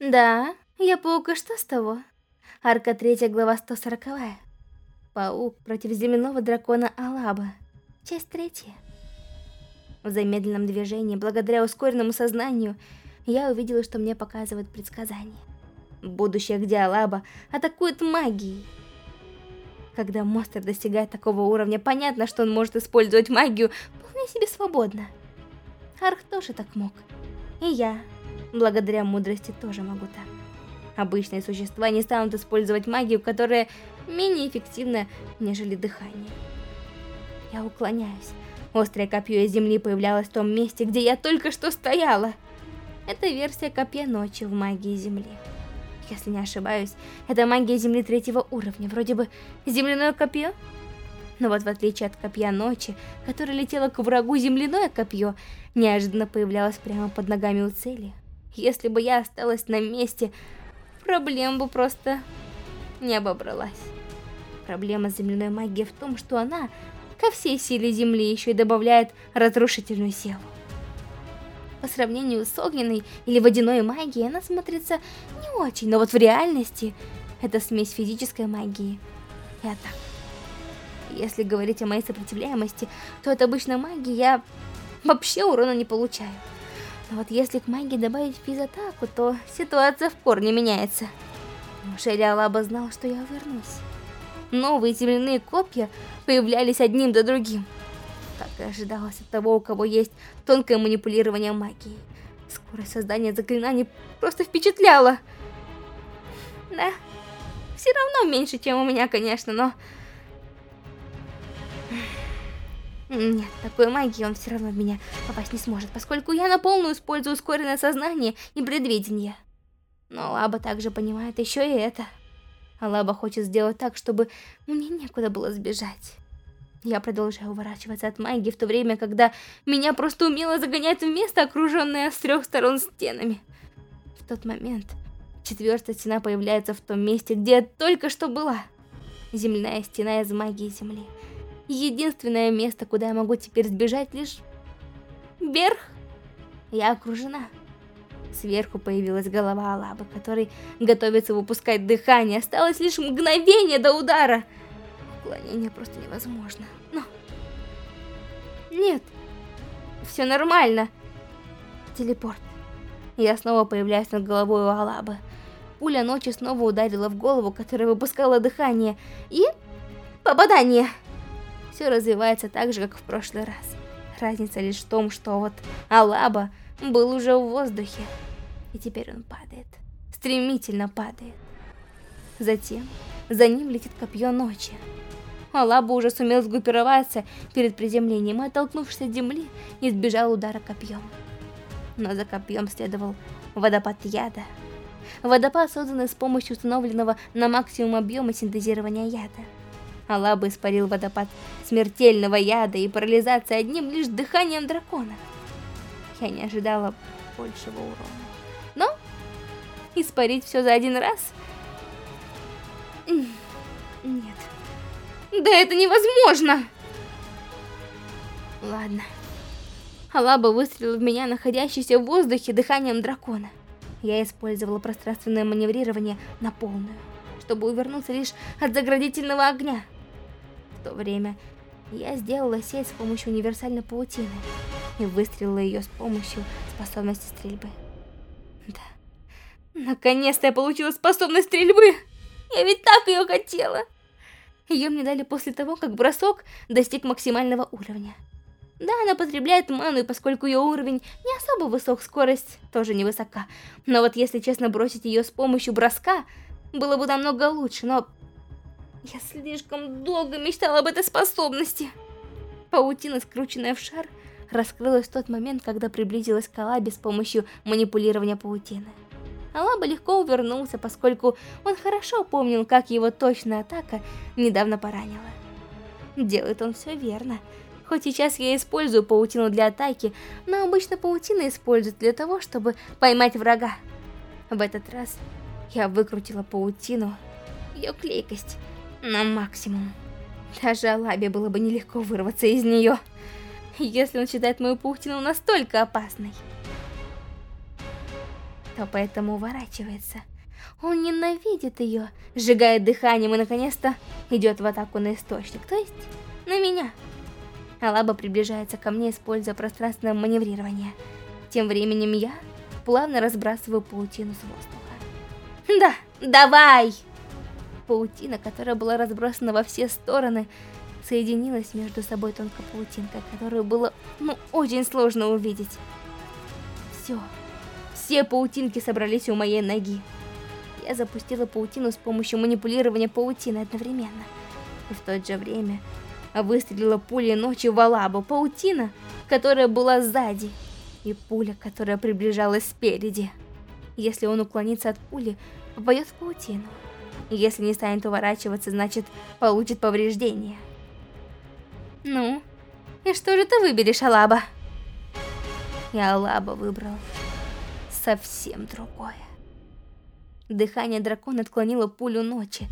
Да, я паук, и что с того? Арка 3, глава 140. Паук против земляного дракона Алаба. Часть третья. В замедленном движении, благодаря ускоренному сознанию, я увидела, что мне показывают предсказание. Будущее, где Алаба атакует магией. Когда монстр достигает такого уровня, понятно, что он может использовать магию вполне себе свободно. Арх тоже так мог. И я, благодаря мудрости, тоже могу так. Обычные существа не станут использовать магию, которая менее эффективна, нежели дыхание. Я уклоняюсь. Острое копье из земли появлялось в том месте, где я только что стояла. Это версия копья ночи в магии земли. Если не ошибаюсь, это магия земли третьего уровня, вроде бы земляное копье. Но вот в отличие от копья ночи, которое летело к врагу, земляное копье неожиданно появлялось прямо под ногами у цели. Если бы я осталась на месте, проблем бы просто не обобралась. Проблема земляной магии в том, что она ко всей силе земли еще и добавляет разрушительную силу. По сравнению с огненной или водяной магией она смотрится не очень, но вот в реальности это смесь физической магии и атак. Если говорить о моей сопротивляемости, то от обычной магии я вообще урона не получаю. Но вот если к магии добавить физатаку, то ситуация в корне меняется. Неужели Алаба знал, что я вернусь? Новые земляные копья появлялись одним за другим как и ожидалось от того, у кого есть тонкое манипулирование магией. Скорость создания заклинаний просто впечатляла. Да, все равно меньше, чем у меня, конечно, но... Нет, такой магии он все равно в меня попасть не сможет, поскольку я на полную использую ускоренное сознание и предвидение. Но Лаба также понимает еще и это. А Лаба хочет сделать так, чтобы мне некуда было сбежать. Я продолжаю уворачиваться от магии в то время, когда меня просто умело загоняют в место, окруженное с трех сторон стенами. В тот момент четвертая стена появляется в том месте, где я только что была. Земляная стена из магии земли. Единственное место, куда я могу теперь сбежать, лишь вверх. Я окружена. Сверху появилась голова Алабы, который готовится выпускать дыхание. Осталось лишь мгновение до удара. Уклонение просто невозможно. Но... Нет. Все нормально. Телепорт. Я снова появляюсь над головой у Алабы. Пуля ночи снова ударила в голову, которая выпускала дыхание. И... Попадание. Все развивается так же, как в прошлый раз. Разница лишь в том, что вот Алаба был уже в воздухе. И теперь он падает. Стремительно падает. Затем за ним летит копье ночи. Алаба уже сумел сгруппироваться перед приземлением и, оттолкнувшись от земли, избежал удара копьем. Но за копьем следовал водопад яда. Водопад, созданный с помощью установленного на максимум объема синтезирования яда. Алаба испарил водопад смертельного яда и парализации одним лишь дыханием дракона. Я не ожидала большего урона. Но испарить все за один раз... Нет. Да это невозможно! Ладно. Алаба выстрелил в меня, находящийся в воздухе, дыханием дракона. Я использовала пространственное маневрирование на полную, чтобы увернуться лишь от заградительного огня. В то время я сделала сеть с помощью универсальной паутины и выстрелила ее с помощью способности стрельбы. Да, наконец-то я получила способность стрельбы! Я ведь так ее хотела! Ее мне дали после того, как бросок достиг максимального уровня. Да, она потребляет ману, и поскольку ее уровень не особо высок, скорость тоже невысока. Но вот если честно бросить ее с помощью броска, было бы намного лучше, но... Я слишком долго мечтала об этой способности. Паутина, скрученная в шар, раскрылась в тот момент, когда приблизилась к Алабе с помощью манипулирования паутины. Алаба легко увернулся, поскольку он хорошо помнил, как его точная атака недавно поранила. Делает он все верно. Хоть сейчас я использую паутину для атаки, но обычно паутина используют для того, чтобы поймать врага. В этот раз я выкрутила паутину, ее клейкость, на максимум. Даже Алабе было бы нелегко вырваться из нее, если он считает мою паутину настолько опасной. то поэтому уворачивается. Он ненавидит ее, сжигает дыханием и наконец-то идет в атаку на источник, то есть на меня. Алаба приближается ко мне, используя пространственное маневрирование. Тем временем я плавно разбрасываю паутину с воздуха. Да, давай! Паутина, которая была разбросана во все стороны, соединилась между собой тонкой паутинкой, которую было, ну, очень сложно увидеть. Все. Все паутинки собрались у моей ноги. Я запустила паутину с помощью манипулирования паутины одновременно. И в то же время выстрелила пулей ночи в Алабу, паутина, которая была сзади, и пуля, которая приближалась спереди. Если он уклонится от пули, попадет в паутину. Если не станет уворачиваться, значит, получит повреждение. Ну, и что же ты выберешь, Алаба? И Алаба выбрал совсем другое. Дыхание дракона отклонило пулю ночи,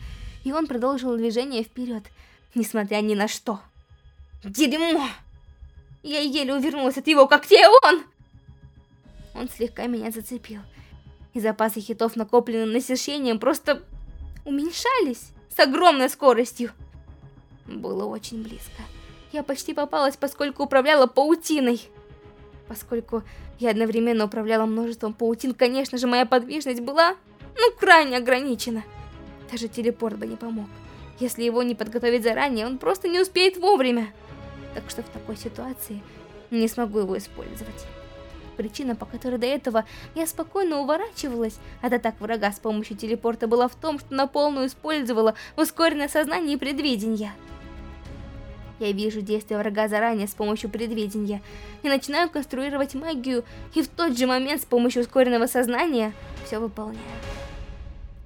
и он продолжил движение вперед, несмотря ни на что. Дерьмо! Я еле увернулась от его когтей, он! Он слегка меня зацепил, и запасы хитов, накопленные насыщением, просто уменьшались с огромной скоростью. Было очень близко. Я почти попалась, поскольку управляла паутиной. Поскольку я одновременно управляла множеством паутин, конечно же, моя подвижность была, ну, крайне ограничена. Даже телепорт бы не помог. Если его не подготовить заранее, он просто не успеет вовремя. Так что в такой ситуации не смогу его использовать. Причина, по которой до этого я спокойно уворачивалась от атак врага с помощью телепорта, была в том, что на полную использовала ускоренное сознание и предвидение. Я вижу действия врага заранее с помощью предвидения и начинаю конструировать магию, и в тот же момент с помощью ускоренного сознания все выполняю.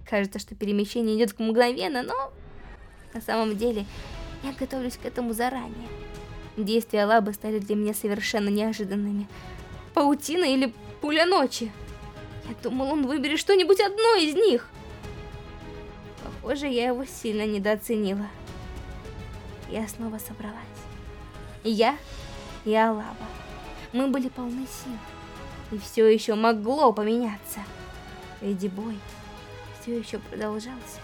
Кажется, что перемещение идет мгновенно, но на самом деле, я готовлюсь к этому заранее. Действия лабы стали для меня совершенно неожиданными. Паутина или пуля ночи? Я думал, он выберет что-нибудь одно из них. Похоже, я его сильно недооценила. Я снова собралась. Я и Алаба. Мы были полны сил. И все еще могло поменяться. Эдди Бой все еще продолжался.